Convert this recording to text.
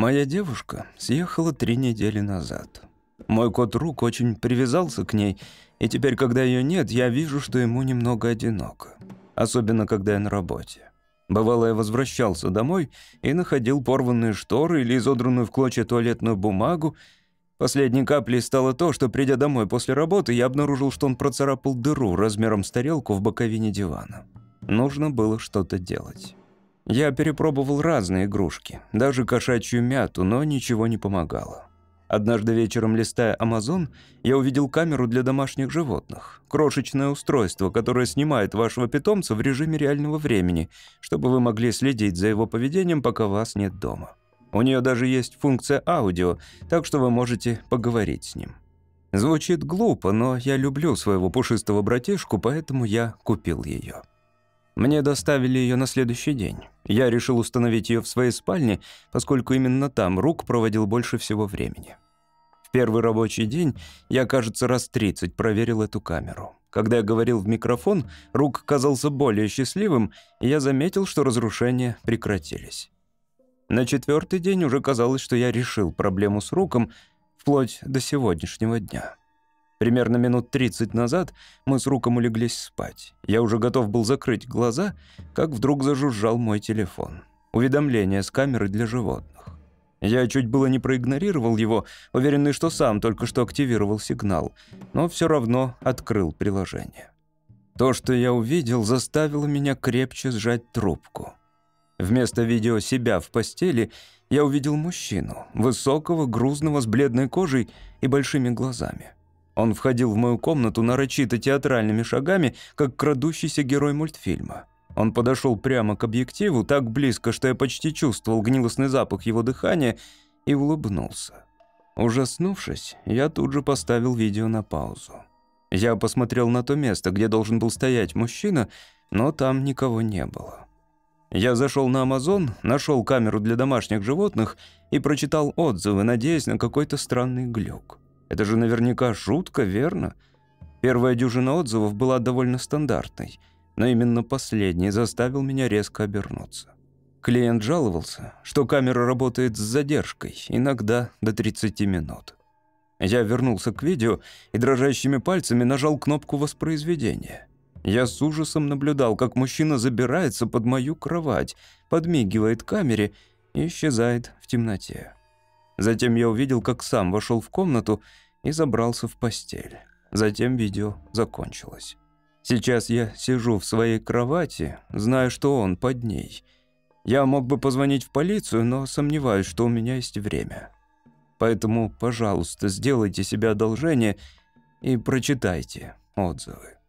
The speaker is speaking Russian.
Моя девушка съехала три недели назад. Мой кот Рук очень привязался к ней, и теперь, когда ее нет, я вижу, что ему немного одиноко. Особенно, когда я на работе. Бывало, я возвращался домой и находил порванные шторы или изодранную в клочья туалетную бумагу. Последней каплей стало то, что, придя домой после работы, я обнаружил, что он процарапал дыру размером с тарелку в боковине дивана. Нужно было что-то делать. Я перепробовал разные игрушки, даже кошачью мяту, но ничего не помогало. Однажды вечером, листая Amazon, я увидел камеру для домашних животных. Крошечное устройство, которое снимает вашего питомца в режиме реального времени, чтобы вы могли следить за его поведением, пока вас нет дома. У нее даже есть функция аудио, так что вы можете поговорить с ним. Звучит глупо, но я люблю своего пушистого братишку, поэтому я купил ее. Мне доставили ее на следующий день. Я решил установить ее в своей спальне, поскольку именно там Рук проводил больше всего времени. В первый рабочий день я, кажется, раз 30 проверил эту камеру. Когда я говорил в микрофон, Рук казался более счастливым, и я заметил, что разрушения прекратились. На четвертый день уже казалось, что я решил проблему с Руком вплоть до сегодняшнего дня. Примерно минут 30 назад мы с Руком улеглись спать. Я уже готов был закрыть глаза, как вдруг зажужжал мой телефон. Уведомление с камеры для животных. Я чуть было не проигнорировал его, уверенный, что сам только что активировал сигнал, но все равно открыл приложение. То, что я увидел, заставило меня крепче сжать трубку. Вместо видео себя в постели я увидел мужчину, высокого, грузного, с бледной кожей и большими глазами. Он входил в мою комнату нарочито театральными шагами, как крадущийся герой мультфильма. Он подошел прямо к объективу, так близко, что я почти чувствовал гнилостный запах его дыхания, и улыбнулся. Ужаснувшись, я тут же поставил видео на паузу. Я посмотрел на то место, где должен был стоять мужчина, но там никого не было. Я зашел на Amazon, нашел камеру для домашних животных и прочитал отзывы, надеясь на какой-то странный глюк. Это же наверняка шутка, верно? Первая дюжина отзывов была довольно стандартной, но именно последний заставил меня резко обернуться. Клиент жаловался, что камера работает с задержкой, иногда до 30 минут. Я вернулся к видео и дрожащими пальцами нажал кнопку воспроизведения. Я с ужасом наблюдал, как мужчина забирается под мою кровать, подмигивает камере и исчезает в темноте. Затем я увидел, как сам вошел в комнату и забрался в постель. Затем видео закончилось. Сейчас я сижу в своей кровати, знаю, что он под ней. Я мог бы позвонить в полицию, но сомневаюсь, что у меня есть время. Поэтому, пожалуйста, сделайте себе одолжение и прочитайте отзывы.